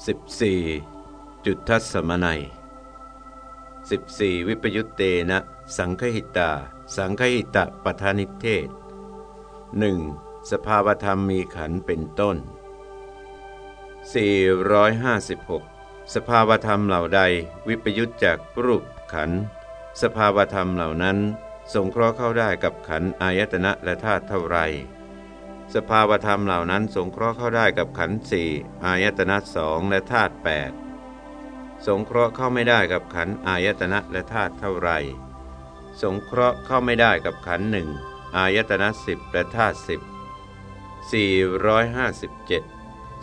14. จุดทัศมนัย 14. วิปยุตเตนะ สังคหิตา สังคหิตะปทานิเทศ 1. สภาวธรรมมีขันเป็นต้น 456 สภาวธรรมเหล่าใด วิปยุตจากรูปขัน สภาวธรรมเหล่านั้น สงเคราะห์เข้าได้กับขันอายตนะและธาตุเท่าไร สภาวธรรมเหล่านั้นสงเคราะห์เข้าได้กับขันธ์สี่อายตนะสองและธาตุแปดสงเคราะห์เข้าไม่ได้กับขันธ์อายตนะและธาตุเท่าไรสงเคราะห์เข้าไม่ได้กับขันธ์หนึ่งอายตนะสิบและธาตุสิบสี่ร้อยห้าสิบเจ็ด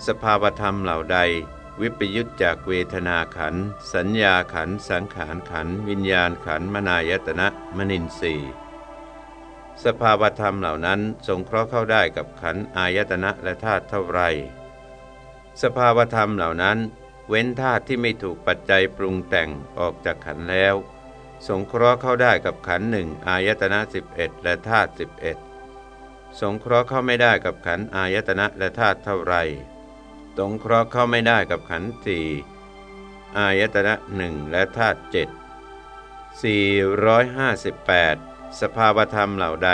สภาวธรรมเหล่าใด วิปยุตจากเวทนาขัน สัญญาขัน สังขารขัน วิญญาณขัน มนายตนะ มนินทรีย์ สภาวธรรมเหล่านั้นสงเคราะห์เข้าได้กับขันอายตนะและธาตุเท่าไร สภาวธรรมเหล่านั้น เว้นธาตุที่ไม่ถูกปัจจัยปรุงแต่งออกจากขันแล้ว สงเคราะห์เข้าได้กับขันหนึ่งอายตนะ 11 และธาตุ11 สงเคราะห์เข้าไม่ได้กับขันอายตนะและธาตุเท่าไร สงเคราะห์เข้าไม่ได้กับขันสี่อายตนะหนึ่งและธาตุเจ็ด458 สภาวธรรมเหล่าใด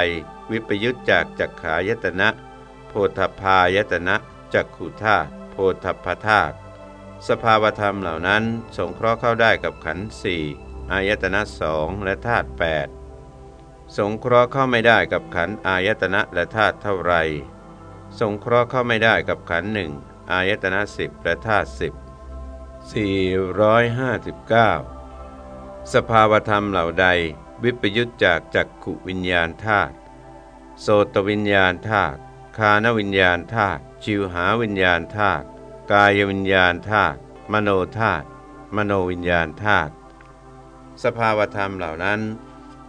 วิปยุตจากจักขายตนะ โพธพายตนะจักขุธาโพธพธาตุสภาวธรรมเหล่านั้นสงเคราะห์เข้าได้กับขันธ์สี่อายตนะสองและธาตุแปดสงเคราะห์เข้าไม่ได้กับขันธ์อายตนะและธาตุเท่าไรสงเคราะห์เข้าไม่ได้กับขันธ์หนึ่งอายตนะสิบและธาตุสิบสี่ร้อยห้าสิบเก้าสภาวธรรมเหล่าใด วิปยุตจากจักขุวิญญาณธาตุโสตวิญญาณธาตุคานวิญญาณธาตุจิวหาวิญญาณธาตุกายวิญญาณธาตุมโนธาตุมโนวิญญาณธาตุสภาวธรรมเหล่านั้น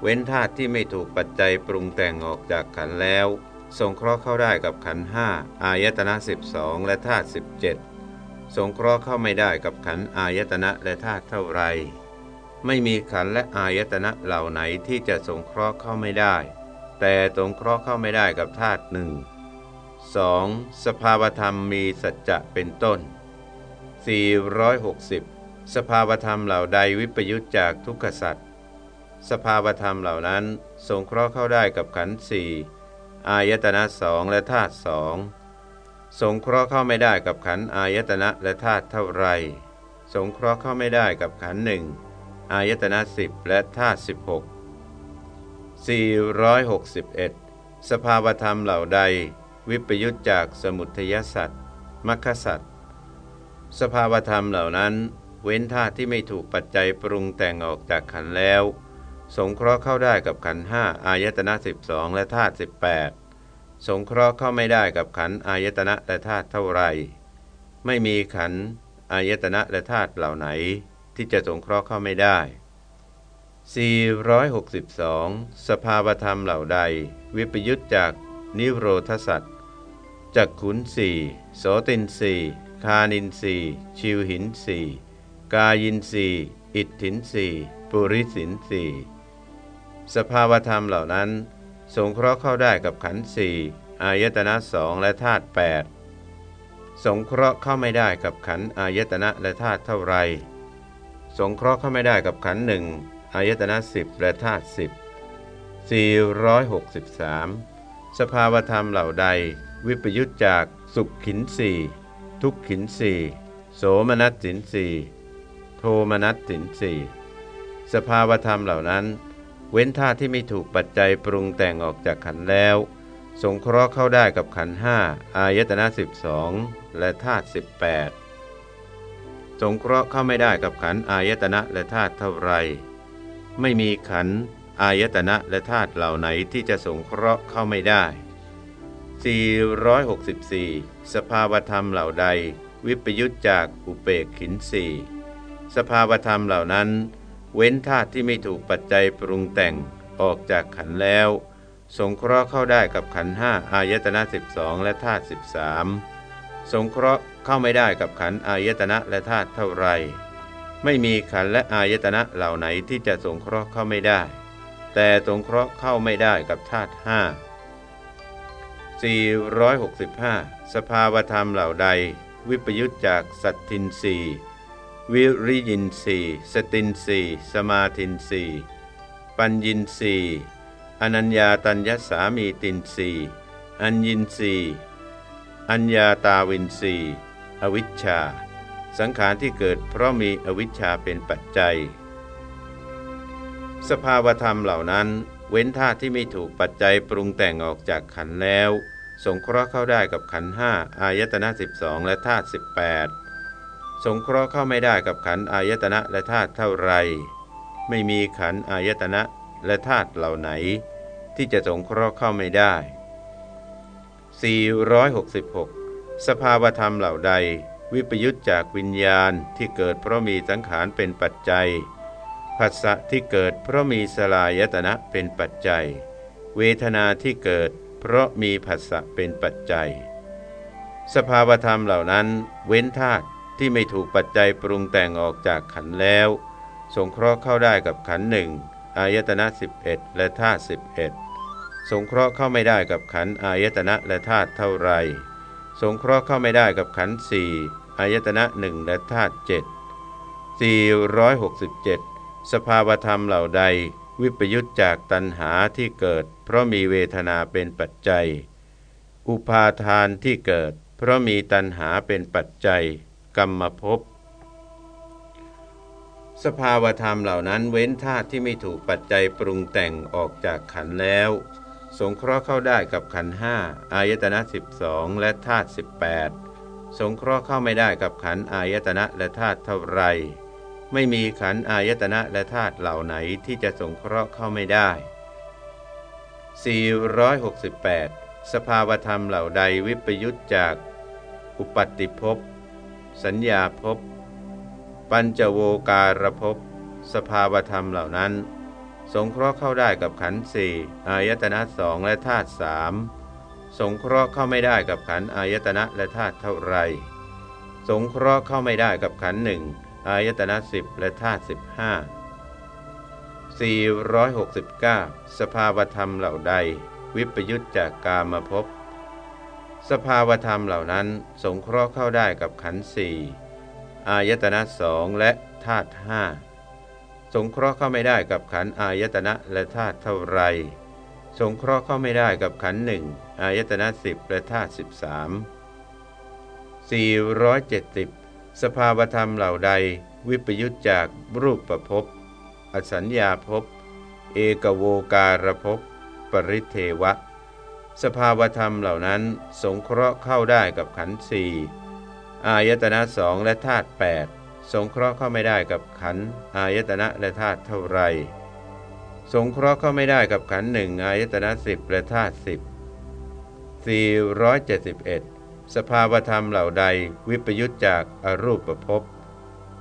เว้นธาตุที่ไม่ถูกปัจจัยปรุงแต่งออกจากขันแล้ว สงเคราะห์เข้าได้กับขันห้าอายตนะ12 และธาตุ17 สงเคราะห์เข้าไม่ได้กับขันอายตนะและธาตุเท่าไร ไม่มีขันและอายตนะเหล่าไหนที่จะสงเคราะห์เข้าไม่ได้ แต่สงเคราะห์เข้าไม่ได้กับธาตุหนึ่ง 2. สภาวธรรมมีสัจจะเป็นต้น 460 สภาวธรรมเหล่าใดวิปยุตจากทุกขสัตว์สภาวธรรมเหล่านั้นสงเคราะห์เข้าได้กับขันธ์สี่อายตนะสองและธาตุสองสงเคราะห์เข้าไม่ได้กับขันธ์อายตนะและธาตุเท่าไร สงเคราะห์เข้าไม่ได้กับขันธ์หนึ่ง อายตนะสิบและธาตุสิบหกสี่ร้อยหกสิบเอ็ดสภาวธรรมเหล่าใด วิปยุตจากสมุทยสัตว์มัคคสัตว์สภาวธรรมเหล่านั้น เว้นธาตุที่ไม่ถูกปัจจัยปรุงแต่งออกจากขันแล้ว สงเคราะห์เข้าได้กับขันห้าอายตนะสิบสองและธาตุสิบแปดสงเคราะห์เข้าไม่ได้กับขันอายตนะและธาตุเท่าไร ไม่มีขันอายตนะและธาตุเหล่าไหน ที่จะสงเคราะห์เข้าไม่ได้ 462 สภาวธรรมเหล่าใด วิปยุตจากนิโรธสัตว์จักขุนสี่โสตินสี่คานินสี่ชิวหินสี่กายินสี่อิทธินสี่ปุริสินสี่สภาวธรรมเหล่านั้น สงเคราะห์เข้าได้กับขันธ์สี่อายตนะสองและธาตุแปดสงเคราะห์เข้าไม่ได้กับขันธ์อายตนะและธาตุเท่าไร สงเคราะห์เข้าไม่ได้กับขันหนึ่งอายตนะสิบและธาตุสิบ463 สภาวธรรมเหล่าใด วิปยุตจากสุขขินสี่ทุกขินสี่โสมนัสสินสี่โทมนัสสินสี่สภาวธรรมเหล่านั้น เว้นธาตุที่ไม่ถูกปัจจัยปรุงแต่งออกจากขันแล้ว สงเคราะห์เข้าได้กับขันห้าอายตนะสิบสองและธาตุสิบแปด สงเคราะห์เข้าไม่ได้กับขันอายตนะและธาตุเท่าไร ไม่มีขันอายตนะและธาตุเหล่าไหนที่จะสงเคราะห์เข้าไม่ได้ 464 สภาวธรรมเหล่าใด วิปยุตจากอุเปกขินสี่สภาวธรรมเหล่านั้น เว้นธาตุที่ไม่ถูกปัจจัยปรุงแต่งออกจากขันแล้ว สงเคราะห์เข้าได้กับขันห้าอายตนะ 12 และธาตุ13 สงเคราะห์ เข้าไม่ได้กับขันอายตนะและธาตุเท่าไร ไม่มีขันและอายตนะเหล่าไหนที่จะสงเคราะห์เข้าไม่ได้ แต่สงเคราะห์เข้าไม่ได้กับธาตุห้า465 สภาวธรรมเหล่าใด วิปยุตจากสัตทินสีวิริยินสีสตินสีสมาทินสีปัญญินสีอนัญญาตัญญสามีตินสีอัญญินสีอัญญาตาวินสี อวิชชา สังขารที่เกิดเพราะมีอวิชชาเป็นปัจจัย สภาวธรรมเหล่านั้น เว้นธาตุที่ไม่ถูกปัจจัยปรุงแต่งออกจากขันแล้ว สงเคราะห์เข้าได้กับขันห้าอายตนะ 12 และธาตุ18 สงเคราะห์เข้าไม่ได้กับขันอายตนะและธาตุเท่าไร ไม่มีขันอายตนะและธาตุเหล่าไหน ที่จะสงเคราะห์เข้าไม่ได้ 466 สภาวธรรมเหล่าใด วิปยุตจากวิญญาณที่เกิดเพราะมีสังขารเป็นปัจจัยผัสสะที่เกิดเพราะมีสลายตนะเป็นปัจจัย เวทนาที่เกิด เพราะมีผัสสะเป็นปัจจัย สภาวธรรมเหล่านั้น เว้นธาตุที่ไม่ถูกปัจจัยปรุงแต่งออกจากขันแล้ว สงเคราะห์เข้าได้กับขันหนึ่งอายตนะ11 และธาตุ11 สงเคราะห์เข้าไม่ได้กับขันอายตนะและธาตุเท่าไร สงเคราะห์เข้าไม่ได้กับขันธ์สี่อายตนะหนึ่งและธาตุเจ็ด467 สภาวธรรมเหล่าใด วิปยุตจากตัณหาที่เกิด เพราะมีเวทนาเป็นปัจจัย อุปาทานที่เกิด เพราะมีตัณหาเป็นปัจจัย กรรมภพสภาวธรรมเหล่านั้นเว้นธาตุที่ไม่ถูกปัจจัยปรุงแต่งออกจากขันแล้ว สงเคราะห์เข้าได้กับขันห้าอายตนะ 12 และธาตุ18 สงเคราะห์เข้าไม่ได้กับขันอายตนะและธาตุเท่าไร ไม่มีขันอายตนะและธาตุเหล่าไหนที่จะสงเคราะห์เข้าไม่ได้ 468 สภาวธรรมเหล่าใดวิปยุตจาก อุปัติภพ สัญญาภพ ปัญจโวการภพ สภาวธรรมเหล่านั้น สงเคราะห์เข้าได้กับขันธ์สี่อายตนะสองและธาตุสามสงเคราะห์เข้าไม่ได้กับขันธ์อายตนะและธาตุเท่าไร สงเคราะห์เข้าไม่ได้กับขันธ์หนึ่งอายตนะสิบและธาตุสิบห้า469 สภาวธรรมเหล่าใด วิปยุตจากกามภพบ สภาวธรรมเหล่านั้น สงเคราะห์เข้าได้กับขันธ์สี่อายตนะสองและธาตุห้า สงเคราะห์เข้าไม่ได้กับขันอายตนะและธาตุเท่าไร สงเคราะห์เข้าไม่ได้กับขันหนึ่งอายตนะสิบและธาตุสิบสามสี่ร้อยเจ็ดสิบสภาวธรรมเหล่าใด วิปยุตจากรูปประพบอสัญญาภพเอกโวการภพปริเทวะ สภาวธรรมเหล่านั้น สงเคราะห์เข้าได้กับขันธ์สี่อายตนะสองและธาตุแปด สงเคราะห์เข้าไม่ได้กับขันอายตนะและธาตุเท่าไร สงเคราะห์เข้าไม่ได้กับขันหนึ่งอายตนะสิบและธาตุสิบสี่ร้อยเจ็ดสิบเอ็ดสภาวธรรมเหล่าใดวิปยุตจากอรูปภพ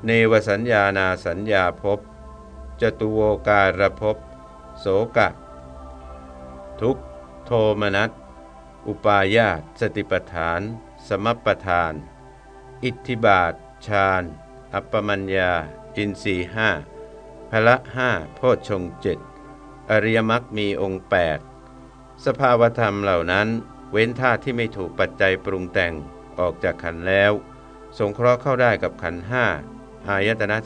เนวสัญญานาสัญญาภพ จตุโวการภพ โสกะ ทุกโทมนัส อุปายาต สติปฐาน สมปทาน อิทธิบาท ฌาน อัปปมัญญา อินทรีห้าพละห้าโพชฌงเจ็ดอริยมรรคมีองค์ 8 สภาวธรรมเหล่านั้น เว้นธาตุที่ไม่ถูกปัจจัยปรุงแต่งออกจากขันแล้ว สงเคราะห์เข้าได้กับขันห้าอายตนะ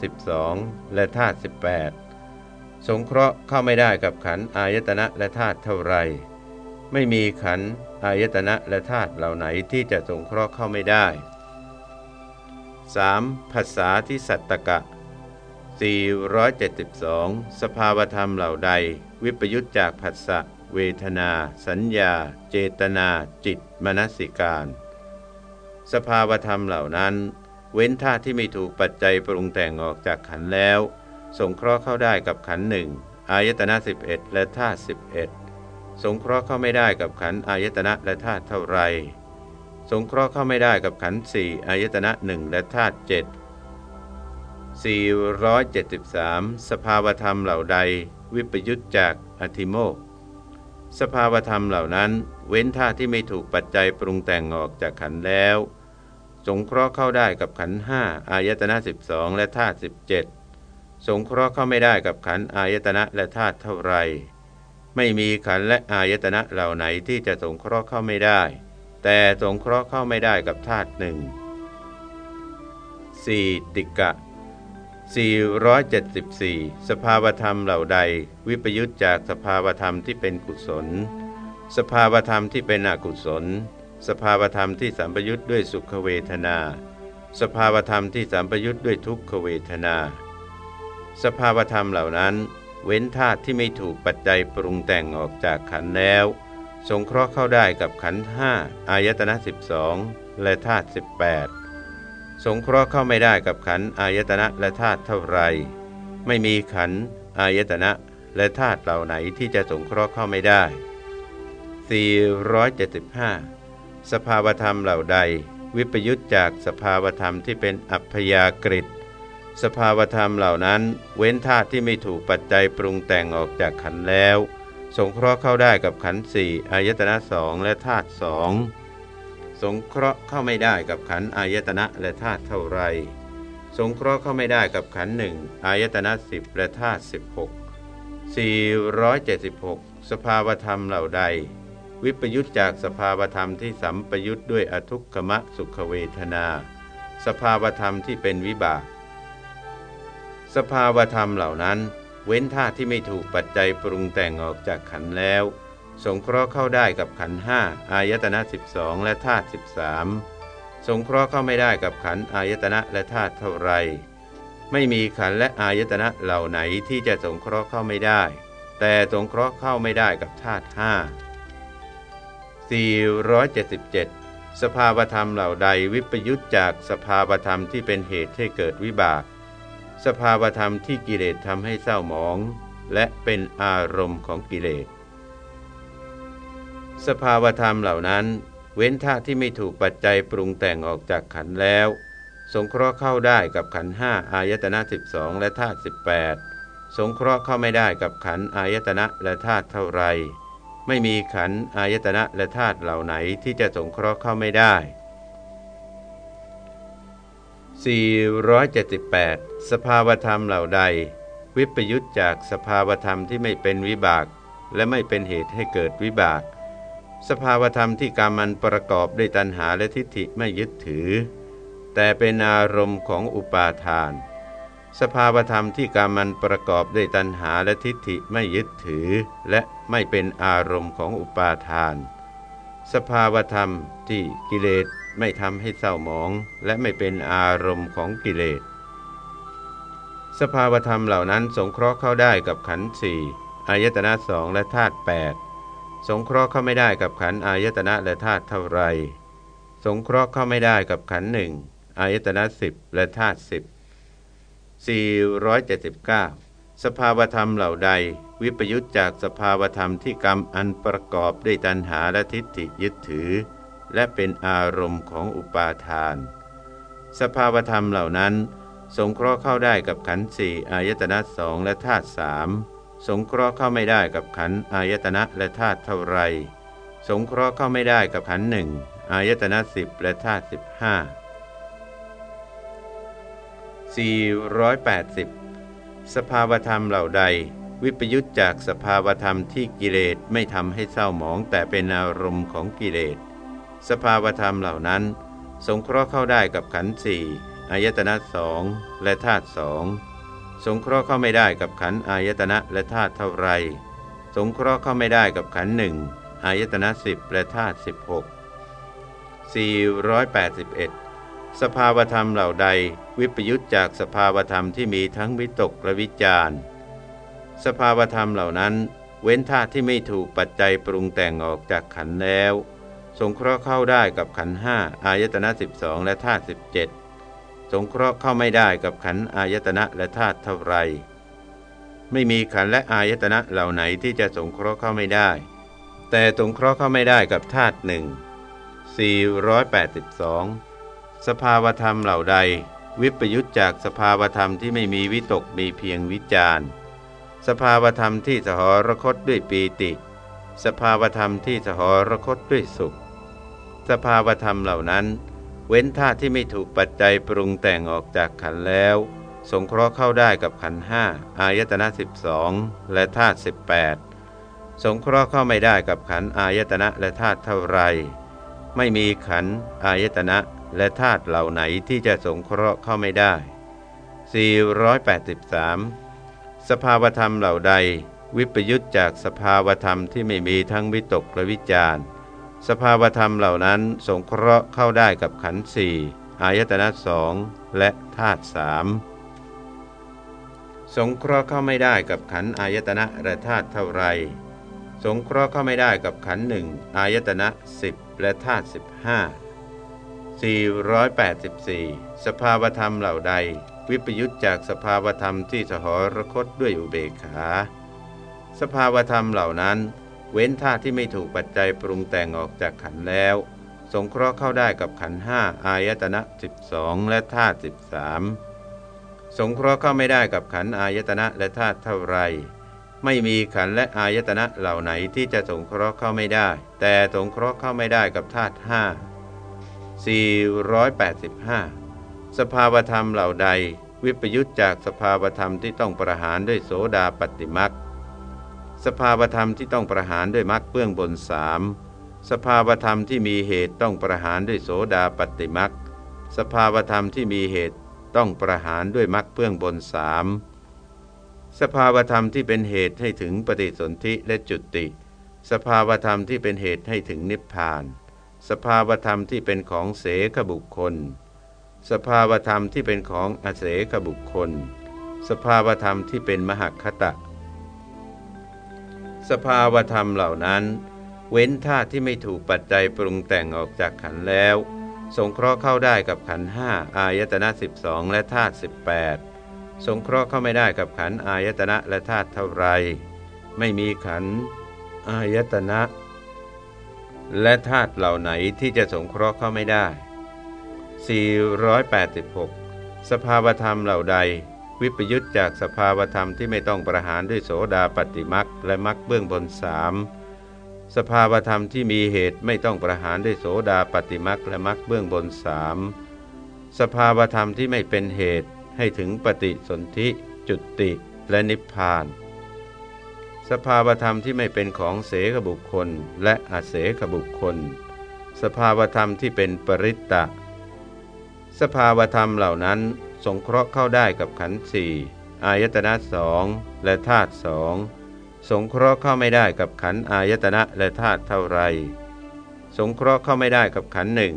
12 และธาตุ18 สงเคราะห์เข้าไม่ได้กับขันอายตนะและธาตุเท่าไร ไม่มีขันอายตนะและธาตุเหล่าไหนที่จะสงเคราะห์เข้าไม่ได้ 3. ภาษาที่สัตตกะ 472 สภาวธรรมเหล่าใด วิปยุตจากผัสสะเวทนา สัญญา เจตนา จิต มนสิการ สภาวธรรมเหล่านั้น เว้นท่าที่ไม่ถูกปัจจัยปรุงแต่งออกจากขันแล้ว สงเคราะห์เข้าได้กับขันหนึ่งอายตนะ 11 และธาตุ11 สงเคราะห์เข้าไม่ได้กับขันอายตนะและธาตุเท่าไร สงเคราะห์เข้าไม่ได้กับขันธ์สี่อายตนะหนึ่งและธาตุเจ็ด473 สภาวธรรมเหล่าใด วิปยุตจากอธิโมก สภาวธรรมเหล่านั้น เว้นท่าที่ไม่ถูกปัจจัยปรุงแต่งออกจากขันแล้ว สงเคราะห์เข้าได้กับขันห้าอายตนะ12 และธาตุ17 สงเคราะห์เข้าไม่ได้กับขันอายตนะและธาตุเท่าไร ไม่มีขันและอายตนะเหล่าไหนที่จะสงเคราะห์เข้าไม่ได้ แต่สงเคราะห์เข้าไม่ได้กับธาตุหนึ่ง 4. ติกะ 474 สภาวธรรมเหล่าใด วิปยุตจากสภาวธรรมที่เป็นกุศล สภาวธรรมที่เป็นอกุศล สภาวธรรมที่สัมปยุตด้วยสุขเวทนา สภาวธรรมที่สัมปยุตด้วยทุกขเวทนา สภาวธรรมเหล่านั้น เว้นธาตุที่ไม่ถูกปัจจัยปรุงแต่งออกจากขันแล้ว สงเคราะห์เข้าได้กับขันห้าอายตนะ 12 และธาตุ18 สงเคราะห์เข้าไม่ได้กับขันอายตนะและธาตุเท่าไร ไม่มีขันอายตนะและธาตุเหล่าไหนที่จะสงเคราะห์เข้าไม่ได้ 475 สภาวธรรมเหล่าใด วิปยุตจากสภาวธรรมที่เป็นอัพยากฤิสภาวธรรมเหล่านั้น เว้นธาตุที่ไม่ถูกปัจจัยปรุงแต่งออกจากขันแล้ว สงเคราะห์เข้าได้กับขันสี่อายตนะสองและธาตุสองสงเคราะห์เข้าไม่ได้กับขันอายตนะและธาตุเท่าไร สงเคราะห์เข้าไม่ได้กับขันหนึ่งอายตนะสิบและธาตุสิบหกสี่ร้อยเจ็ดสิบหกสภาวธรรมเหล่าใด วิปยุตจากสภาวธรรมที่สัมปยุตด้วยอทุกขมะสุขเวทนา สภาวธรรมที่เป็นวิบาก สภาวธรรมเหล่านั้น เว้นธาตุที่ไม่ถูกปัจจัยปรุงแต่งออกจากขันแล้ว สงเคราะห์เข้าได้กับขันห้าอายตนะ12 และธาตุ13 สงเคราะห์เข้าไม่ได้กับขันอายตนะและธาตุเท่าไร ไม่มีขันและอายตนะเหล่าไหนที่จะสงเคราะห์เข้าไม่ได้ แต่สงเคราะห์เข้าไม่ได้กับธาตุห้า477 สภาวธรรมเหล่าใดวิปยุตจากสภาวธรรมที่เป็นเหตุให้เกิดวิบาก สภาวธรรมที่กิเลสทำให้เศร้าหมอง และเป็นอารมณ์ของกิเลส สภาวธรรมเหล่านั้น เว้นธาที่ไม่ถูกปัจจัยปรุงแต่งออกจากขันแล้ว สงเคราะห์เข้าได้กับขันห้าอายตนะ 12 และธาตุ18 สงเคราะห์เข้าไม่ได้กับขันอายตนะและธาตุเท่าไร ไม่มีขันอายตนะและธาตุเหล่าไหนที่จะสงเคราะห์เข้าไม่ได้ 478 สภาวธรรมเหล่าใด วิปยุตจากสภาวธรรมที่ไม่เป็นวิบาก และไม่เป็นเหตุให้เกิดวิบาก สภาวธรรมที่กรรมันประกอบด้วยตัณหาและทิฏฐิไม่ยึดถือ แต่เป็นอารมณ์ของอุปาทาน สภาวธรรมที่กรรมันประกอบด้วยตัณหาและทิฏฐิไม่ยึดถือ และไม่เป็นอารมณ์ของอุปาทาน สภาวธรรมที่กิเลส ไม่ทำให้เศร้าหมอง และไม่เป็นอารมณ์ของกิเลส สภาวธรรมเหล่านั้นสงเคราะห์เข้าได้กับขันธ์สี่อายตนะสองและธาตุแปดสงเคราะห์เข้าไม่ได้กับขันธ์อายตนะและธาตุเท่าไร สงเคราะห์เข้าไม่ได้กับขันธ์หนึ่งอายตนะสิบและธาตุสิบ479 สภาวธรรมเหล่าใด วิปยุตจากสภาวธรรมที่กรรมอันประกอบด้วยตัณหาและทิฏฐิยึดถือ และเป็นอารมณ์ของอุปาทาน สภาวธรรมเหล่านั้น สงเคราะห์เข้าได้กับขันธ์สี่อายตนะสองและธาตุสามสงเคราะห์เข้าไม่ได้กับขันธ์อายตนะและธาตุเท่าไรสงเคราะห์เข้าไม่ได้กับขันธ์หนึ่งอายตนะสิบและธาตุสิบห้า480 สภาวธรรมเหล่าใด วิปยุตจากสภาวธรรมที่กิเลสไม่ทำให้เศร้าหมองแต่เป็นอารมณ์ของกิเลส สภาวธรรมเหล่านั้น สงเคราะห์เข้าได้กับขันธ์สี่อายตนะสองและธาตุสองสงเคราะห์เข้าไม่ได้กับขันอายตนะและธาตุเท่าไร สงเคราะห์เข้าไม่ได้กับขันหนึ่งอายตนะสิบและธาตุสิบหกสี่ร้อยแปดสิบเอ็ดสภาวธรรมเหล่าใดวิปยุตจากสภาวธรรมที่มีทั้งวิตกและวิจารสภาวธรรมเหล่านั้น เว้นธาตุที่ไม่ถูกปัจจัยปรุงแต่งออกจากขันแล้ว สงเคราะห์เข้าได้กับขันห้าอายตนะสิบสองและธาตุสิบเจ็ดสงเคราะห์เข้าไม่ได้กับขันอายตนะและธาตุเท่าไร ไม่มีขันและอายตนะเหล่าไหนที่จะสงเคราะห์เข้าไม่ได้ แต่สงเคราะห์เข้าไม่ได้กับธาตุหนึ่ง482 สภาวธรรมเหล่าใด วิปยุตจากสภาวธรรมที่ไม่มีวิตกมีเพียงวิจารสภาวธรรมที่สหรคตด้วยปีติ สภาวธรรมที่สหรคตด้วยสุข สภาวธรรมเหล่านั้น เว้นธาตุที่ไม่ถูกปัจจัยปรุงแต่งออกจากขันแล้ว สงเคราะห์เข้าได้กับขันห้าอายตนะ12 และธาตุ18 สงเคราะห์เข้าไม่ได้กับขันอายตนะและธาตุเท่าไร ไม่มีขันอายตนะและธาตุเหล่าไหนที่จะสงเคราะห์เข้าไม่ได้ 483 สภาวธรรมเหล่าใด วิปยุตจากสภาวธรรมที่ไม่มีทั้งวิตกและวิจาร สภาวธรรมเหล่านั้นสงเคราะห์เข้าได้กับขันธ์สี่อายตนะสองและธาตุสามสงเคราะห์เข้าไม่ได้กับขันธ์อายตนะและธาตุเท่าไร สงเคราะห์เข้าไม่ได้กับขันธ์หนึ่งอายตนะสิบและธาตุสิบห้า484 สภาวธรรมเหล่าใด วิปยุตจากสภาวธรรมที่สหรคตด้วยอุเบกขา สภาวธรรมเหล่านั้น เว้นธาตุที่ไม่ถูกปัจจัยปรุงแต่งออกจากขันแล้ว สงเคราะห์เข้าได้กับขันห้าอายตนะ12 และธาตุ13 สงเคราะห์เข้าไม่ได้กับขันอายตนะและธาตุเท่าไรไม่มีขันและอายตนะเหล่าไหนที่จะสงเคราะห์เข้าไม่ได้ แต่สงเคราะห์เข้าไม่ได้กับธาตุห้า485 สภาวธรรมเหล่าใด วิปยุตจากสภาวธรรมที่ต้องประหารด้วยโสดาปฏิมัก สภาวธรรมที่ต้องประหารด้วยมักเบื้องบนสามสภาวธรรมที่มีเหตุต้องประหารด้วยโสดาปฏิมักสภาวธรรมที่มีเหตุต้องประหารด้วยมักเบื้องบนสามสภาวธรรมที่เป็นเหตุให้ถึงปฏิสนธิและจุติ สภาวธรรมที่เป็นเหตุให้ถึงนิพพาน สภาวธรรมที่เป็นของเสขบุคคล สภาวธรรมที่เป็นของอเสขบุคคล สภาวธรรมที่เป็นมหคตะ สภาวธรรมเหล่านั้น เว้นธาตุที่ไม่ถูกปัจจัยปรุงแต่งออกจากขันแล้ว สงเคราะห์เข้าได้กับขันห้าอายตนะ12 และธาตุ18 สงเคราะห์เข้าไม่ได้กับขันอายตนะและธาตุเท่าไร ไม่มีขันอายตนะ และธาตุเหล่าไหนที่จะสงเคราะห์เข้าไม่ได้ 486 สภาวธรรมเหล่าใด วิปยุตจากสภาวธรรมที่ไม่ต้องประหารด้วยโสดาปฏิมักและมักเบื้องบนสามสภาวธรรมที่มีเหตุไม่ต้องประหารด้วยโสดาปฏิมักและมักเบื้องบนสามสภาวธรรมที่ไม่เป็นเหตุให้ถึงปฏิสนธิ จุติและนิพพาน สภาวธรรมที่ไม่เป็นของเสขบุคคลและอาเสขบุคคล สภาวธรรมที่เป็นปริตตะ สภาวธรรมเหล่านั้น สงเคราะห์เข้าได้กับขันธ์สี่อายตนะสองและธาตุสองสงเคราะห์เข้าไม่ได้กับขันธ์อายตนะและธาตุเท่าไร สงเคราะห์เข้าไม่ได้กับขันธ์หนึ่ง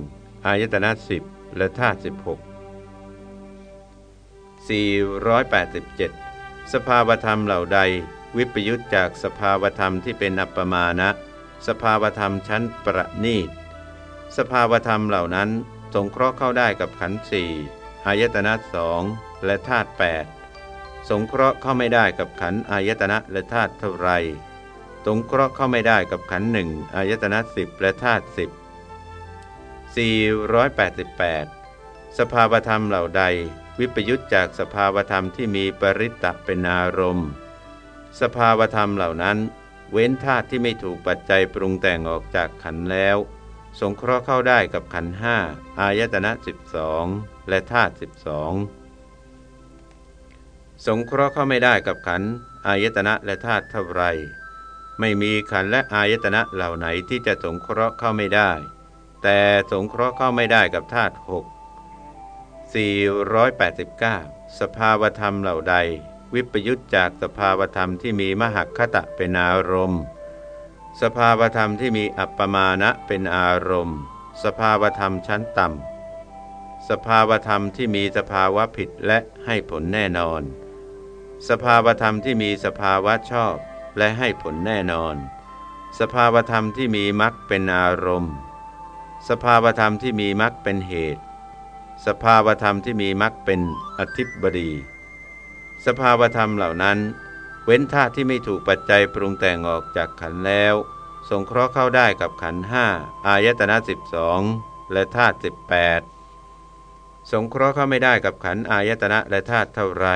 อายตนะสิบและธาตุสิบหก487 สภาวธรรมเหล่าใด วิปยุตจากสภาวธรรมที่เป็นอัปปมานะ สภาวธรรมชั้นประณีต สภาวธรรมเหล่านั้น สงเคราะห์เข้าได้กับขันธ์สี่ อายตนะสองและธาตุแปดสงเคราะห์เข้าไม่ได้กับขันอายตนะและธาตุเท่าไรสงเคราะห์เข้าไม่ได้กับขันหนึ่งอายตนะสิบและธาตุสิบ488 สภาวธรรมเหล่าใด วิปยุตจากสภาวธรรมที่มีปริตตะเป็นอารมณ์ สภาวธรรมเหล่านั้น เว้นธาตุที่ไม่ถูกปัจจัยปรุงแต่งออกจากขันแล้ว สงเคราะห์เข้าได้กับขันห้าอายตนะ12 และธาตุ12 สงเคราะห์เข้าไม่ได้กับขันอายตนะและธาตุเท่าไร ไม่มีขันและอายตนะเหล่าไหนที่จะสงเคราะห์เข้าไม่ได้ แต่สงเคราะห์เข้าไม่ได้กับธาตุ6 489 สภาวธรรมเหล่าใด วิปยุตจากสภาวธรรมที่มีมหคตะเป็นอารมณ์ สภาวธรรมที่มีอัปปมาณะเป็นอารมณ์ สภาวธรรมชั้นต่ำ สภาวธรรมที่มีสภาวะผิดและให้ผลแน่นอน สภาวธรรมที่มีสภาวะชอบและให้ผลแน่นอน สภาวธรรมที่มีมรรคเป็นอารมณ์ สภาวธรรมที่มีมรรคเป็นเหตุ สภาวธรรมที่มีมรรคเป็นอธิบดี สภาวธรรมเหล่านั้น เว้นธาตุที่ไม่ถูกปัจจัยปรุงแต่งออกจากขันแล้ว สงเคราะห์เข้าได้กับขันห้าอายตนะสิบสองและธาตุสิบแปดสงเคราะห์เข้าไม่ได้กับขันอายตนะและธาตุเท่าไร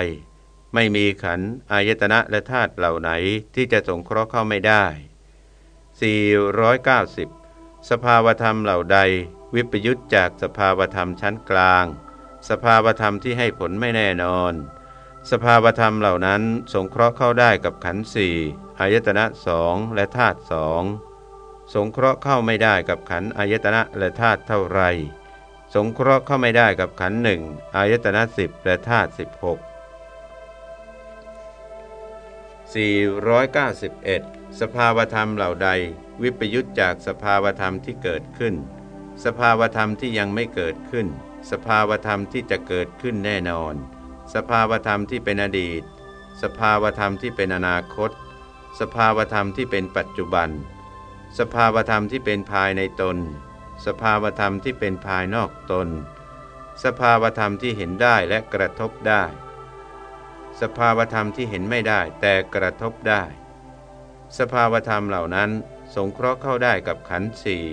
ไม่มีขันอายตนะและธาตุเหล่าไหนที่จะสงเคราะห์เข้าไม่ได้ 490 สภาวธรรมเหล่าใด วิปยุตจากสภาวธรรมชั้นกลาง สภาวธรรมที่ให้ผลไม่แน่นอน สภาวธรรมเหล่านั้นสงเคราะห์เข้าได้กับขันธ์สี่อายตนะสองและธาตุสองสงเคราะห์เข้าไม่ได้กับขันธ์อายตนะและธาตุเท่าไร สงเคราะห์เข้าไม่ได้กับขันหนึ่งอายตนะสิบและธาตุสิบหก491 สภาวธรรมเหล่าใด วิปยุตจากสภาวธรรมที่เกิดขึ้น สภาวธรรมที่ยังไม่เกิดขึ้น สภาวธรรมที่จะเกิดขึ้นแน่นอน สภาวธรรมที่เป็นอดีต สภาวธรรมที่เป็นอนาคต สภาวธรรมที่เป็นปัจจุบัน สภาวธรรมที่เป็นภายในตน สภาวธรรมที่เป็นภายนอกตน สภาวธรรมที่เห็นได้และกระทบได้ สภาวธรรมที่เห็นไม่ได้แต่กระทบได้ สภาวธรรมเหล่านั้นสงเคราะห์เข้าได้กับขันธ์สี่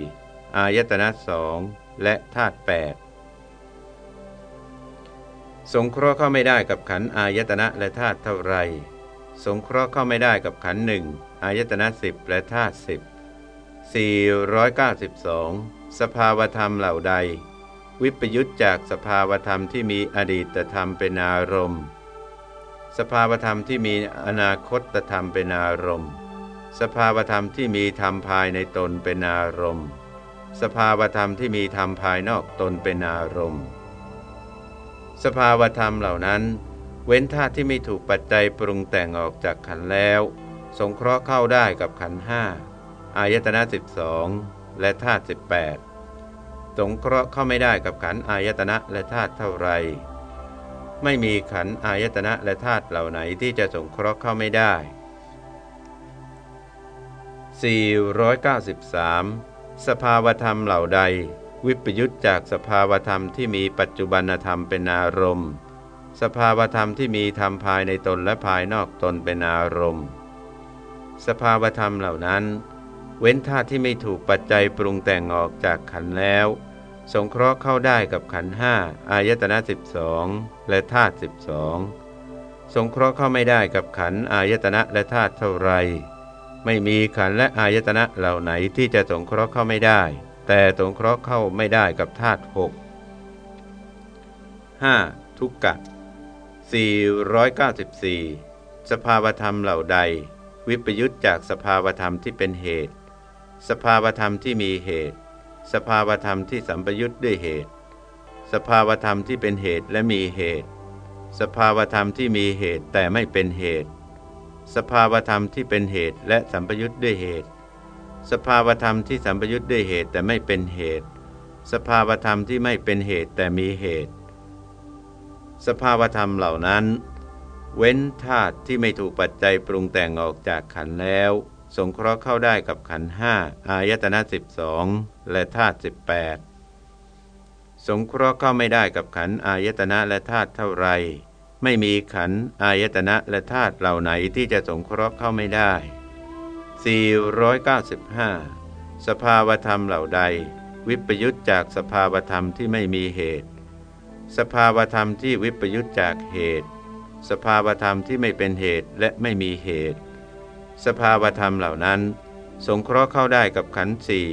อายตนะสองและธาตุแปด สงเคราะห์เข้าไม่ได้กับขันอายตนะและธาตุเท่าไร สงเคราะห์เข้าไม่ได้กับขันหนึ่งอายตนะสิบและธาตุสิบ492 สภาวธรรมเหล่าใด วิปยุตจากสภาวธรรมที่มีอดีตธรรมเป็นอารมณ์ สภาวธรรมที่มีอนาคตธรรมเป็นอารมณ์ สภาวธรรมที่มีธรรมภายในตนเป็นอารมณ์ สภาวธรรมที่มีธรรมภายนอกตนเป็นอารมณ์ สภาวธรรมเหล่านั้น เว้นธาตุที่ไม่ถูกปัจจัยปรุงแต่งออกจากขันแล้ว สงเคราะห์เข้าได้กับขันห้าอายตนะสิบองและธาตุสิบแปดสงเคราะห์เข้าไม่ได้กับขันอายตนะและธาตุเท่าไร ไม่มีขันอายตนะและธาตุเหล่าไหนที่จะสงเคราะห์เข้าไม่ได้ 493 สภาวธรรมเหล่าใด วิปยุตจากสภาวธรรมที่มีปัจจุบันธรรมเป็นอารมณ์ สภาวธรรมที่มีธรรมภายในตนและภายนอกตนเป็นอารมณ์ สภาวธรรมเหล่านั้น เว้นธาตุที่ไม่ถูกปัจจัยปรุงแต่งออกจากขันแล้ว สงเคราะห์เข้าได้กับขันห้าอายตนะสิบสองและธาตุสิบสองสงเคราะห์เข้าไม่ได้กับขันอายตนะและธาตุเท่าไร ไม่มีขันและอายตนะเหล่าไหนที่จะสงเคราะห์เข้าไม่ได้ แต่สงเคราะห์เข้าไม่ได้กับธาตุหกห้าทุกกะ 494 สภาวธรรมเหล่าใด วิปยุตจากสภาวธรรมที่เป็นเหตุ สภาวธรรมที่มีเหตุ สภาวธรรมที่สัมปยุทธ์ด้วยเหตุ สภาวธรรมที่เป็นเหตุและมีเหตุ สภาวธรรมที่มีเหตุแต่ไม่เป็นเหตุ สภาวธรรมที่เป็นเหตุและสัมปยุทธ์ด้วยเหตุ สภาวธรรมที่สัมปยุทธ์ด้วยเหตุแต่ไม่เป็นเหตุ สภาวธรรมที่ไม่เป็นเหตุแต่มีเหตุ สภาวธรรมเหล่านั้น เว้นธาตุที่ไม่ถูกปัจจัยปรุงแต่งออกจากขันแล้ว สงเคราะห์เข้าได้กับขันห้าอายตนะสิบสองและธาตุสิบแปดสงเคราะห์เข้าไม่ได้กับขันอายตนะและธาตุเท่าไร ไม่มีขันอายตนะและธาตุเหล่าไหนที่จะสงเคราะห์เข้าไม่ได้ 495 สภาวธรรมเหล่าใด วิปยุตจากสภาวธรรมที่ไม่มีเหตุ สภาวธรรมที่วิปยุตจากเหตุ สภาวธรรมที่ไม่เป็นเหตุและไม่มีเหตุ สภาวธรรมเหล่านั้น สงเคราะห์เข้าได้กับขันธ์สี่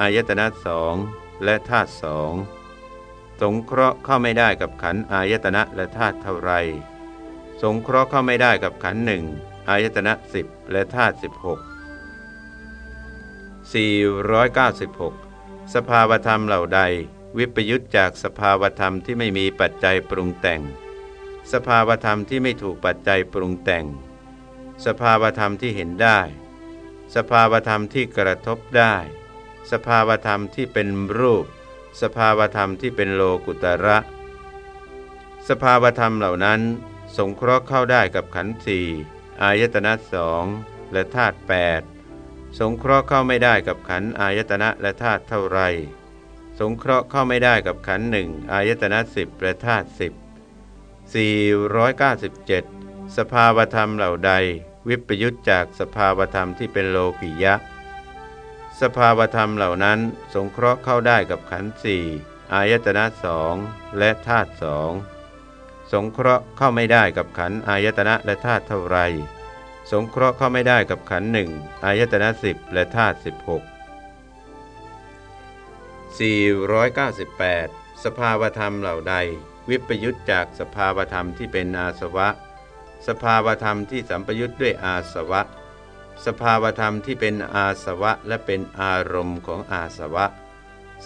อายตนะสองและธาตุสองสงเคราะห์เข้าไม่ได้กับขันธ์อายตนะและธาตุเท่าไรสงเคราะห์เข้าไม่ได้กับขันธ์หนึ่งอายตนะสิบและธาตุสิบหก 496 สภาวธรรมเหล่าใด วิปยุตจากสภาวธรรมที่ไม่มีปัจจัยปรุงแต่ง สภาวธรรมที่ไม่ถูกปัจจัยปรุงแต่ง สภาวธรรมที่เห็นได้ สภาวธรรมที่กระทบได้ สภาวธรรมที่เป็นรูป สภาวธรรมที่เป็นโลกุตระ สภาวธรรมเหล่านั้น สงเคราะห์เข้าได้กับขันธ์สี่อายตนะสองและธาตุแปด สงเคราะห์เข้าไม่ได้กับขันอายตนะและธาตุเท่าไร สงเคราะห์เข้าไม่ได้กับขันหนึ่งอายตนะสิบและธาตุสิบสี่ร้อยเก้าสิบเจ็ดสภาวธรรมเหล่าใด วิปยุตจากสภาวธรรมที่เป็นโลกิยะ สภาวธรรมเหล่านั้น สงเคราะห์เข้าได้กับขันธ์สี่อายตนะสองและธาตุสองสงเคราะห์เข้าไม่ได้กับขันธ์อายตนะและธาตุเท่าไร สงเคราะห์เข้าไม่ได้กับขันหนึ่งอายตนะสิบและธาตุสิบหก498 สภาวธรรมเหล่าใด วิปยุตจากสภาวธรรมที่เป็นอาสวะ สภาวธรรมที่สัมปยุทธ์ด้วยอาสวะ สภาวธรรมที่เป็นอาสวะและเป็นอารมณ์ของอาสวะ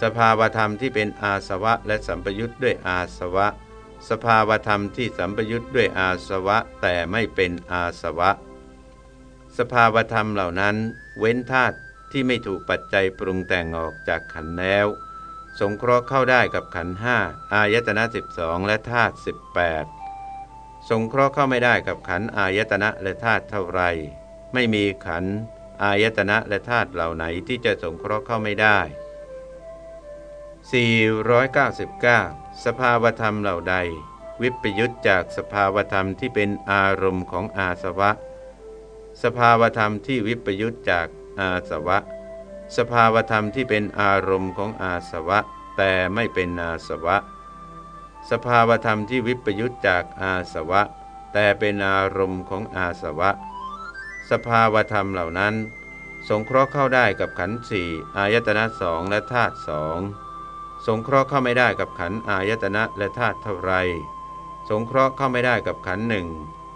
สภาวธรรมที่เป็นอาสวะและสัมปยุทธ์ด้วยอาสวะ สภาวธรรมที่สัมปยุทธ์ด้วยอาสวะแต่ไม่เป็นอาสวะ สภาวธรรมเหล่านั้น เว้นธาตุที่ไม่ถูกปัจจัยปรุงแต่งออกจากขันแล้ว สงเคราะห์เข้าได้กับขันห้าอายตนะ 12 และธาตุ18 สงเคราะห์เข้าไม่ได้กับขันอายตนะและธาตุเท่าไร ไม่มีขันอายตนะและธาตุเหล่าไหนที่จะสงเคราะห์เข้าไม่ได้ 499 สภาวธรรมเหล่าใด วิปยุตจากสภาวธรรมที่เป็นอารมณ์ของอาสวะ สภาวธรรมที่วิปยุตจากอาสวะ สภาวธรรมที่เป็นอารมณ์ของอาสวะ แต่ไม่เป็นอาสวะ สภาวธรรมที่วิปยุตจากอาสวะ แต่เป็นอารมณ์ของอาสวะ สภาวธรรมเหล่านั้น สงเคราะห์เข้าได้กับขันธ์สี่อายตนะสองและธาตุสองสงเคราะห์เข้าไม่ได้กับขันธ์อายตนะและธาตุเท่าไร สงเคราะห์เข้าไม่ได้กับขันธ์หนึ่ง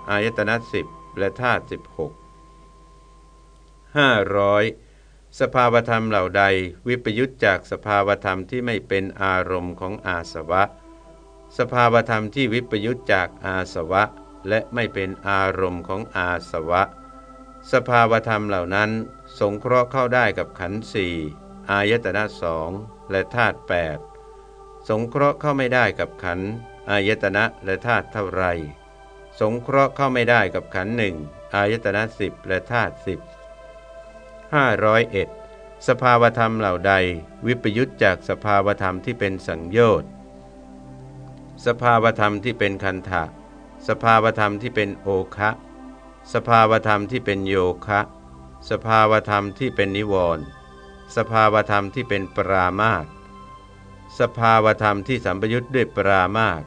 อายตนะสิบและธาตุสิบหก ห้าร้อยสภาวธรรมเหล่าใด วิปยุตจากสภาวธรรมที่ไม่เป็นอารมณ์ของอาสวะ สภาวธรรมที่วิปยุตจากอาสวะ และไม่เป็นอารมณ์ของอาสวะ สภาวธรรมเหล่านั้น สงเคราะห์เข้าได้กับขันธ์สี่อายตนะสองและธาตุแปดสงเคราะห์เข้าไม่ได้กับขันธ์อายตนะและธาตุเท่าไร สงเคราะห์เข้าไม่ได้กับขันธ์หนึ่งอายตนะสิบและธาตุสิบ 501 สภาวธรรมเหล่าใด วิปยุตจากสภาวธรรมที่เป็นสังโยชน์ สภาวธรรมที่เป็นคันธะสภาวธรรมที่เป็นโอคะสภาวธรรมที่เป็นโยคะ สภาวธรรมที่เป็นนิวรณ์สภาวธรรมที่เป็นปรามาตสภาวธรรมที่สัมปยุตด้วยปรามาต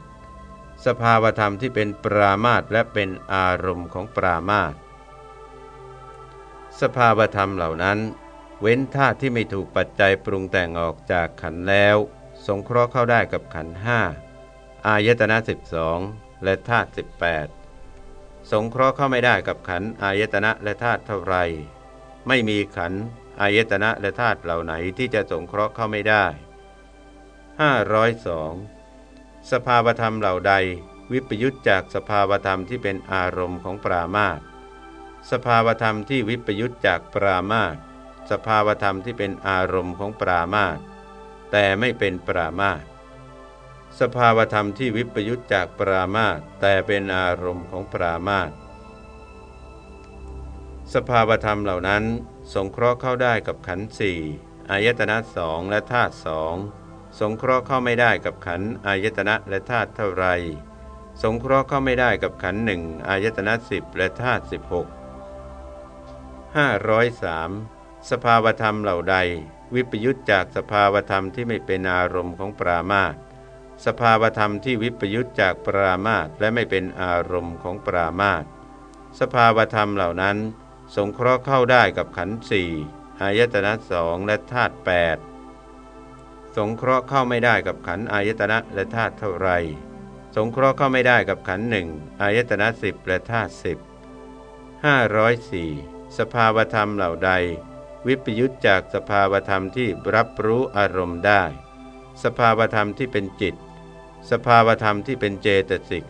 สภาวธรรมที่เป็นปรามาตและเป็นอารมณ์ของปรามาต สภาวธรรมเหล่านั้น เว้นธาตุที่ไม่ถูกปัจจัยปรุงแต่งออกจากขันแล้ว สงเคราะห์เข้าได้กับขันห้าอายตนะ12 และธาตุ18 สงเคราะห์เข้าไม่ได้กับขันอายตนะและธาตุเท่าไรไม่มีขันอายตนะและธาตุเหล่าไหนที่จะสงเคราะห์เข้าไม่ได้ 502 สภาวธรรมเหล่าใด วิปยุตจากสภาวธรรมที่เป็นอารมณ์ของปรามาต สภาวธรรมที่วิปยุตจากปรามาตสภาวธรรมที่เป็นอารมณ์ของปรามาตแต่ไม่เป็นปรามาตสภาวธรรมที่วิปยุตจากปรามาตแต่เป็นอารมณ์ของปรามาตสภาวธรรมเหล่านั้น สงเคราะห์เข้าได้กับขันธ์สี่อายตนะสองและธาตุสองสงเคราะห์เข้าไม่ได้กับขันธ์อายตนะและธาตุเท่าไร สงเคราะห์เข้าไม่ได้กับขันธ์หนึ่งอายตนะสิบและธาตุสิบหก 503 สภาวธรรมเหล่าใด วิปยุตจากสภาวธรรมที่ไม่เป็นอารมณ์ของปรามาตสภาวธรรมที่วิปยุตจากปรามาตและไม่เป็นอารมณ์ของปรามาตสภาวธรรมเหล่านั้น สงเคราะห์เข้าได้กับขันธ์สี่อายตนะสองและธาตุแปดสงเคราะห์เข้าไม่ได้กับขันธ์อายตนะและธาตุเท่าไร สงเคราะห์เข้าไม่ได้กับขันธ์หนึ่งอายตนะสิบและธาตุสิบห้าร้อยสี่ สภาวธรรมเหล่าใด วิปยุตจากสภาวธรรมที่รับรู้อารมณ์ได้ สภาวธรรมที่เป็นจิต สภาวธรรมที่เป็นเจตสิก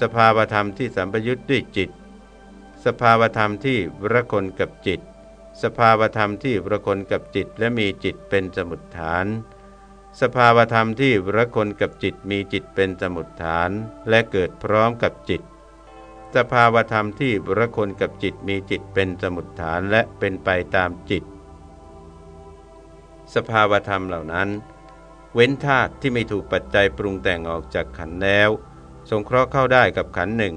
สภาวธรรมที่สัมปยุตด้วยจิต สภาวธรรมที่ระคนกับจิต สภาวธรรมที่ระคนกับจิตและมีจิตเป็นสมุดฐาน สภาวธรรมที่ระคนกับจิตมีจิตเป็นสมุดฐานและเกิดพร้อมกับจิต สภาวธรรมที่บุรคนกับจิตมีจิตเป็นสมุดฐานและเป็นไปตามจิต สภาวธรรมเหล่านั้น เว้นธาตุที่ไม่ถูกปัจจัยปรุงแต่งออกจากขันแล้ว สงเคราะห์เข้าได้กับขันหนึ่ง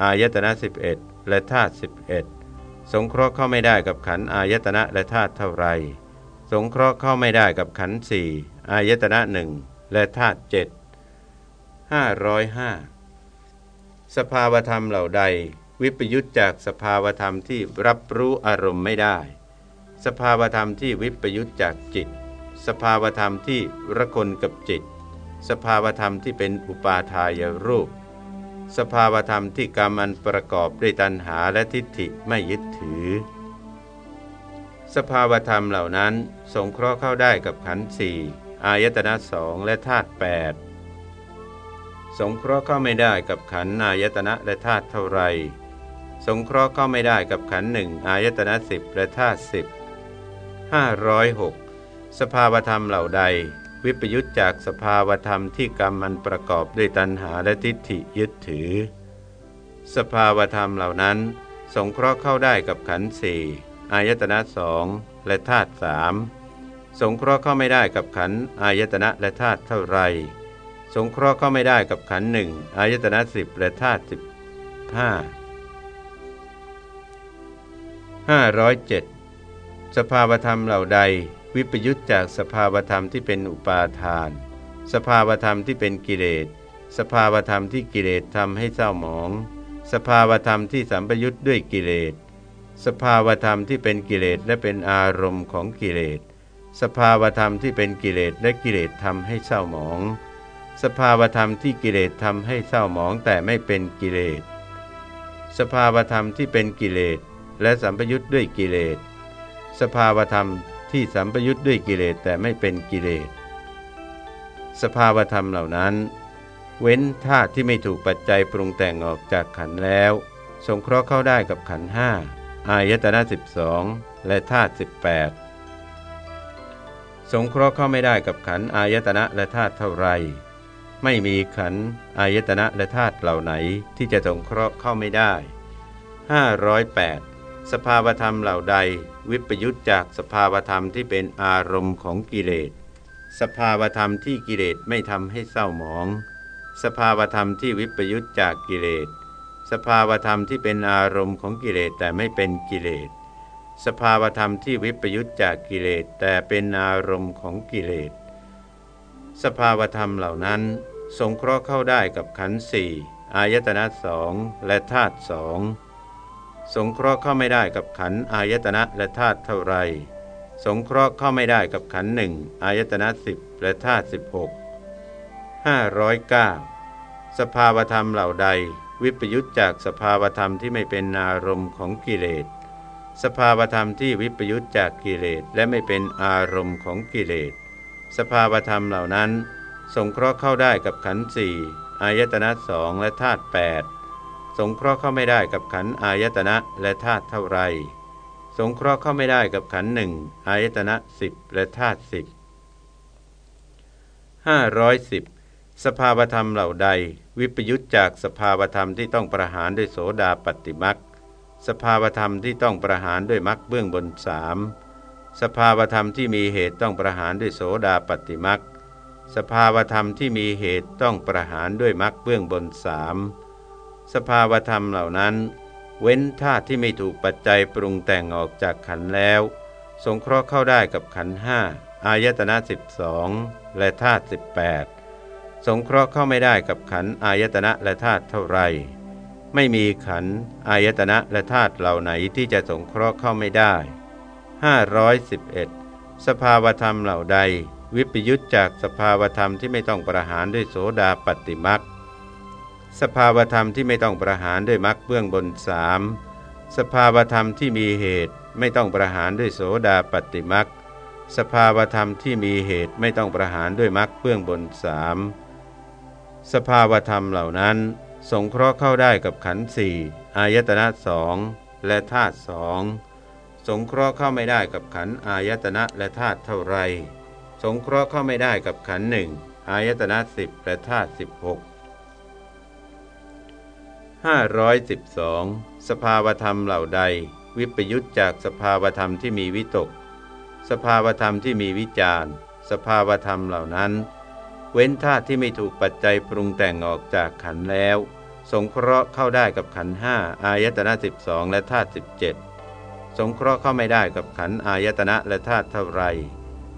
อายตนะ 11 และธาตุ11 สงเคราะห์เข้าไม่ได้กับขันอายตนะและธาตุเท่าไร สงเคราะห์เข้าไม่ได้กับขันสี่อายตนะหนึ่งและธาตุเจ็ดห้าร้อยห้า สภาวธรรมเหล่าใด วิปยุตจากสภาวธรรมที่รับรู้อารมณ์ไม่ได้ สภาวธรรมที่วิปยุตจากจิต สภาวธรรมที่ระคนกับจิต สภาวธรรมที่เป็นอุปาทายรูป สภาวธรรมที่กรรมันประกอบด้วยตัณหาและทิฏฐิไม่ยึดถือ สภาวธรรมเหล่านั้นสงเคราะห์เข้าได้กับขันธ์สี่อายตนะสองและธาตุแปด สงเคราะห์เข้าไม่ได้กับขันอายตนะและธาตุเท่าไร สงเคราะห์เข้าไม่ได้กับขันหนึ่งอายตนะสิบและธาตุสิบห้าร้อยหกสภาวธรรมเหล่าใด วิปยุตจากสภาวธรรมที่กรรมมันประกอบด้วยตัณหาและทิฏฐิยึดถือ สภาวธรรมเหล่านั้น สงเคราะห์เข้าได้กับขันสี่อายตนะสองและธาตุสามสงเคราะห์เข้าไม่ได้กับขันอายตนะและธาตุเท่าไร สงเคราะห์เข้าไม่ได้กับขันหนึ่งอายตนะสิบและธาตุสิบห้าห้าร้อยเจ็ดสภาวธรรมเหล่าใด วิปยุตจากสภาวธรรมที่เป็นอุปาทาน สภาวธรรมที่เป็นกิเลสสภาวธรรมที่กิเลสทำให้เศร้าหมอง สภาวธรรมที่สัมปยุตด้วยกิเลสสภาวธรรมที่เป็นกิเลสและเป็นอารมณ์ของกิเลสสภาวธรรมที่เป็นกิเลสและกิเลสทำให้เศร้าหมอง สภาวธรรมที่กิเลสทำให้เศร้าหมองแต่ไม่เป็นกิเลส สภาวธรรมที่เป็นกิเลสและสัมปยุตด้วยกิเลส สภาวธรรมที่สัมปยุทธ์ด้วยกิเลสแต่ไม่เป็นกิเลส สภาวธรรมเหล่านั้น เว้นธาตุที่ไม่ถูกปัจจัยปรุงแต่งออกจากขันแล้ว สงเคราะห์เข้าได้กับขันห้าอายตนะสิบองและธาตุสิบแปดสงเคราะห์เข้าไม่ได้กับขันอายตนะและธาตุเท่าไร ไม่มีขันอายตนะและธาตุเหล่าไหนที่จะสงเคราะห์เข้าไม่ได้ 508 สภาวธรรมเหล่าใด วิปยุตจากสภาวธรรมที่เป็นอารมณ์ของกิเลส สภาวธรรมที่กิเลสไม่ทำให้เศร้าหมอง สภาวธรรมที่วิปยุตจากกิเลส สภาวธรรมที่เป็นอารมณ์ของกิเลสแต่ไม่เป็นกิเลส สภาวธรรมที่วิปยุตจากกิเลสแต่เป็นอารมณ์ของกิเลส สภาวธรรมเหล่านั้น สงเคราะห์เข้าได้กับขันธ์สี่อายตนะสองและธาตุสองสงเคราะห์เข้าไม่ได้กับขันอายตนะและธาตุเท่าไร สงเคราะห์เข้าไม่ได้กับขันหนึ่งอายตนะสิบและธาตุสิบหกห้าร้อยเก้าสภาวธรรมเหล่าใด วิปยุตจากสภาวธรรมที่ไม่เป็นอารมณ์ของกิเลสสภาวธรรมที่วิปยุตจากกิเลสและไม่เป็นอารมณ์ของกิเลสสภาวธรรมเหล่านั้น สงเคราะห์เข้าได้กับขันสี่อายตนะสองและธาตุแปดสงเคราะห์เข้าไม่ได้กับขันอายตนะและธาตุเท่าไร สงเคราะห์เข้าไม่ได้กับขันหนึ่งอายตนะสิบและธาตุสิบห้าร้อยสิบสภาวธรรมเหล่าใด วิปยุตจากสภาวธรรมที่ต้องประหารด้วยโสดาปฏิมักสภาวธรรมที่ต้องประหารด้วยมักเบื้องบนสามสภาวธรรมที่มีเหตุต้องประหารด้วยโสดาปฏิมัก สภาวธรรมที่มีเหตุต้องประหารด้วยมักเบื้องบนสามสภาวธรรมเหล่านั้น เว้นธาตุที่ไม่ถูกปัจจัยปรุงแต่งออกจากขันแล้ว สงเคราะห์เข้าได้กับขันห้าอายตนะสิบสองและธาตุสิบแปดสงเคราะห์เข้าไม่ได้กับขันอายตนะและธาตุเท่าไร ไม่มีขันอายตนะและธาตุเหล่าไหนที่จะสงเคราะห์เข้าไม่ได้ 511 สภาวธรรมเหล่าใด วิปยุตจากสภาวธรรมที่ไม่ต้องประหารด้วยโสดาปฏิมักสภาวธรรมที่ไม่ต้องประหารด้วยมรรคเบื้องบนสามสภาวธรรมที่มีเหตุไม่ต้องประหารด้วยโสดาปฏิมรรคสภาวธรรมที่มีเหตุไม่ต้องประหารด้วยมรรคเบื้องบนสามสภาวธรรมเหล่านั้น สงเคราะห์เข้าได้กับขันธ์สี่อายตนะสองและธาตุสองสงเคราะห์เข้าไม่ได้กับขันธ์อายตนะและธาตุเท่าไร สงเคราะห์เข้าไม่ได้กับขันหนึ่งอายตนะสิบและธาตุสิบหก512สภาวธรรมเหล่าใด วิปยุตจากสภาวธรรมที่มีวิตก สภาวธรรมที่มีวิจารสภาวธรรมเหล่านั้น เว้นธาตุที่ไม่ถูกปัจจัยปรุงแต่งออกจากขันแล้ว สงเคราะห์เข้าได้กับขันห้าอายตนะ12และธาตุ17สงเคราะห์เข้าไม่ได้กับขันอายตนะและธาตุเท่าไร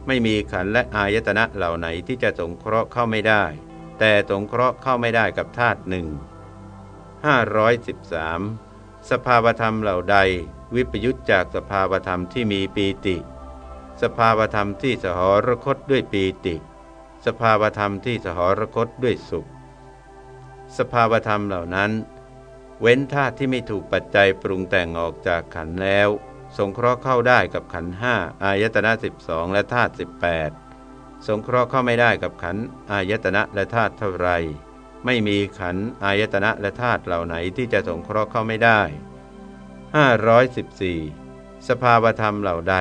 ไม่มีขันและอายตนะเหล่าไหนที่จะสงเคราะห์เข้าไม่ได้ แต่สงเคราะห์เข้าไม่ได้กับธาตุหนึ่ง513 สภาวธรรมเหล่าใด วิปยุตจากสภาวธรรมที่มีปีติ สภาวธรรมที่สหรคตด้วยปีติ สภาวธรรมที่สหรคตด้วยสุข สภาวธรรมเหล่านั้น เว้นธาตุที่ไม่ถูกปัจจัยปรุงแต่งออกจากขันแล้ว สงเคราะห์เข้าได้กับขันห้าอายตนะ 12 และธาตุ18สสงเคราะห์เข้าไม่ได้กับขันอายตนะและธาตุเท่าไร ไม่มีขันอายตนะและธาตุเหล่าไหนที่จะสงเคราะห์เข้าไม่ได้ 514 สภาวธรรมเหล่าใด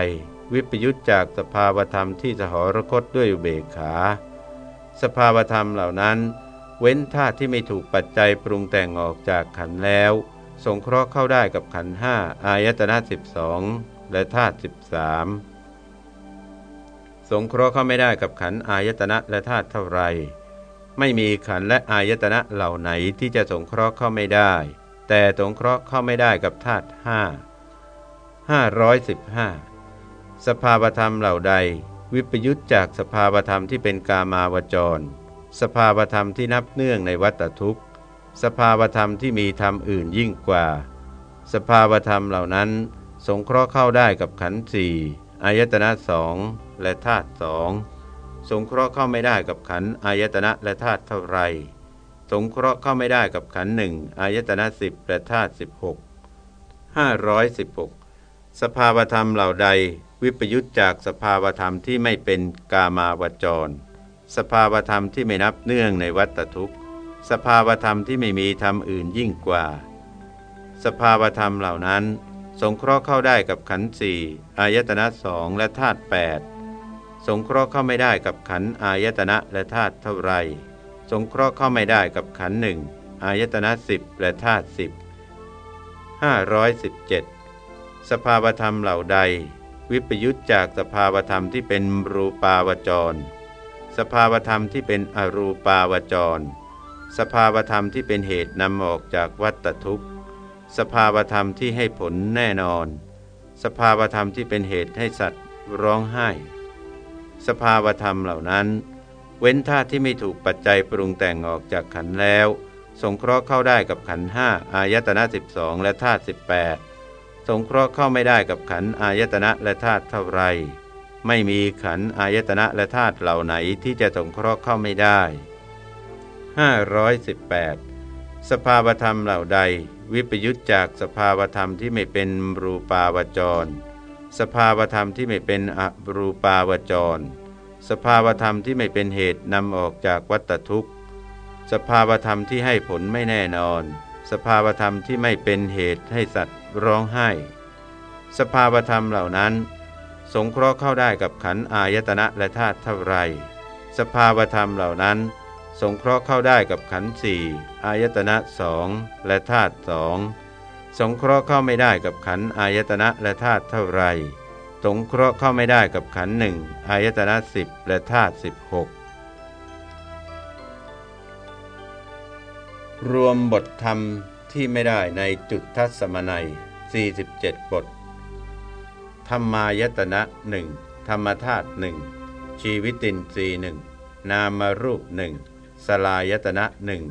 วิปยุตจากสภาวธรรมที่สหรคตด้วยอุเบกขา สภาวธรรมเหล่านั้น เว้นธาตุที่ไม่ถูกปัจจัยปรุงแต่งออกจากขันแล้ว สงเคราะห์เข้าได้กับขันห้าอายตนะ12 และธาตุ13 สงเคราะห์เข้าไม่ได้กับขันอายตนะและธาตุเท่าไร ไม่มีขันและอายตนะเหล่าไหนที่จะสงเคราะห์เข้าไม่ได้ แต่สงเคราะห์เข้าไม่ได้กับธาตุห้าห้าร้อยสิบห้าสภาวธรรมเหล่าใด วิปยุตจากสภาวธรรมที่เป็นกามาวจร สภาวธรรมที่นับเนื่องในวัตทุกข์ สภาวธรรมที่มีธรรมอื่นยิ่งกว่า สภาวธรรมเหล่านั้น สงเคราะห์เข้าได้กับขันธ์สี่อายตนะสองและธาตุสองสงเคราะห์เข้าไม่ได้กับขันธ์อายตนะและธาตุเท่าไร สงเคราะห์เข้าไม่ได้กับขันธ์หนึ่งอายตนะสิบและธาตุสิบหกห้าร้อยสิบหกสภาวธรรมเหล่าใด วิปยุตจากสภาวธรรมที่ไม่เป็นกามาวจร สภาวธรรมที่ไม่นับเนื่องในวัตทุกข์ สภาวธรรมที่ไม่มีธรรมอื่นยิ่งกว่า สภาวธรรมเหล่านั้น สงเคราะห์เข้าได้กับขันธ์สี่อายตนะสองและธาตุแปดสงเคราะห์เข้าไม่ได้กับขันธ์อายตนะและธาตุเท่าไรสงเคราะห์เข้าไม่ได้กับขันธ์หนึ่งอายตนะสิบและธาตุสิบห้าร้อยสิบเจ็ดสภาวธรรมเหล่าใด วิปยุตจากสภาวธรรมที่เป็นรูปาวจร สภาวธรรมที่เป็นอรูปาวจร สภาวธรรมที่เป็นเหตุนำออกจากวัฏทุกข์ สภาวธรรมที่ให้ผลแน่นอน สภาวธรรมที่เป็นเหตุให้สัตว์ร้องไห้ สภาวธรรมเหล่านั้น เว้นธาตุที่ไม่ถูกปัจจัยปรุงแต่งออกจากขันแล้ว สงเคราะห์เข้าได้กับขันห้าอายตนะ12 และธาตุ18 สงเคราะห์เข้าไม่ได้กับขันอายตนะและธาตุเท่าไร ไม่มีขันอายตนะและธาตุเหล่าไหนที่จะสงเคราะห์เข้าไม่ได้ 518 สภาวธรรมเหล่าใด วิปยุตจากสภาวธรรมที่ไม่เป็นรูปาวจร สภาวธรรมที่ไม่เป็นอรูปาวจร สภาวธรรมที่ไม่เป็นเหตุนำออกจากวัตทุกข์ สภาวธรรมที่ให้ผลไม่แน่นอน สภาวธรรมที่ไม่เป็นเหตุให้สัตว์ร้องไห้ สภาวธรรมเหล่านั้น สงเคราะห์เข้าได้กับขันอายตนะและธาตุเท่าไร สภาวธรรมเหล่านั้น สงเคราะห์เข้าได้กับขันธ์สี่อายตนะสองและธาตุสองสงเคราะห์เข้าไม่ได้กับขันธ์อายตนะและธาตุเท่าไรสงเคราะห์เข้าไม่ได้กับขันธ์หนึ่งอายตนะสิบและธาตุสิบหกรวมบทธรรมที่ไม่ได้ในจุดทัศมนัย 47 บท ธรรมายตนะหนึ่งธรรมธาตุหนึ่งชีวิตินทรีหนึ่งนามรูปหนึ่ง สลายตนะหนึ่ง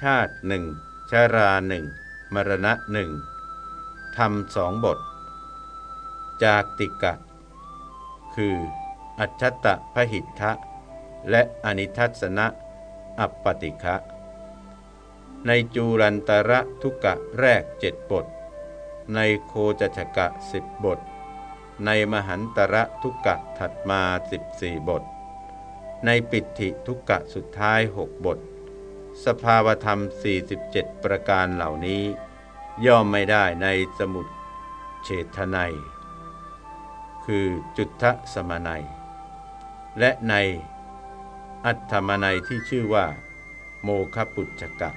ชาติหนึ่งชาราหนึ่งมรณะหนึ่งทำสองบท จากติกะ คือ อัจฉตะพหิทธะ และอนิทัศนะ อัปปติคะ ในจูรันตระทุกะแรกเจ็ดบท ในโคจัชกะสิบบท ในมหันตระทุกะถัดมาสิบสี่บท ในปิติทุกกะสุดท้ายหกบท สภาวธรรม 47 ประการเหล่านี้ ย่อมไม่ได้ในสมุดเฉทนัย คือจุทธสมนัย และในอัตธรรมนัยที่ชื่อว่า โมคปุจจกะ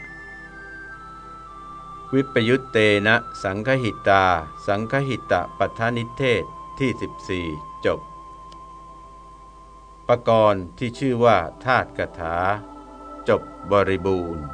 วิปยุตเตนะสังคหิตา สังคหิตะปัฏนิเทศที่ 14 จบ ปรกรณ์ที่ชื่อว่าธาตุกถา จบบริบูรณ์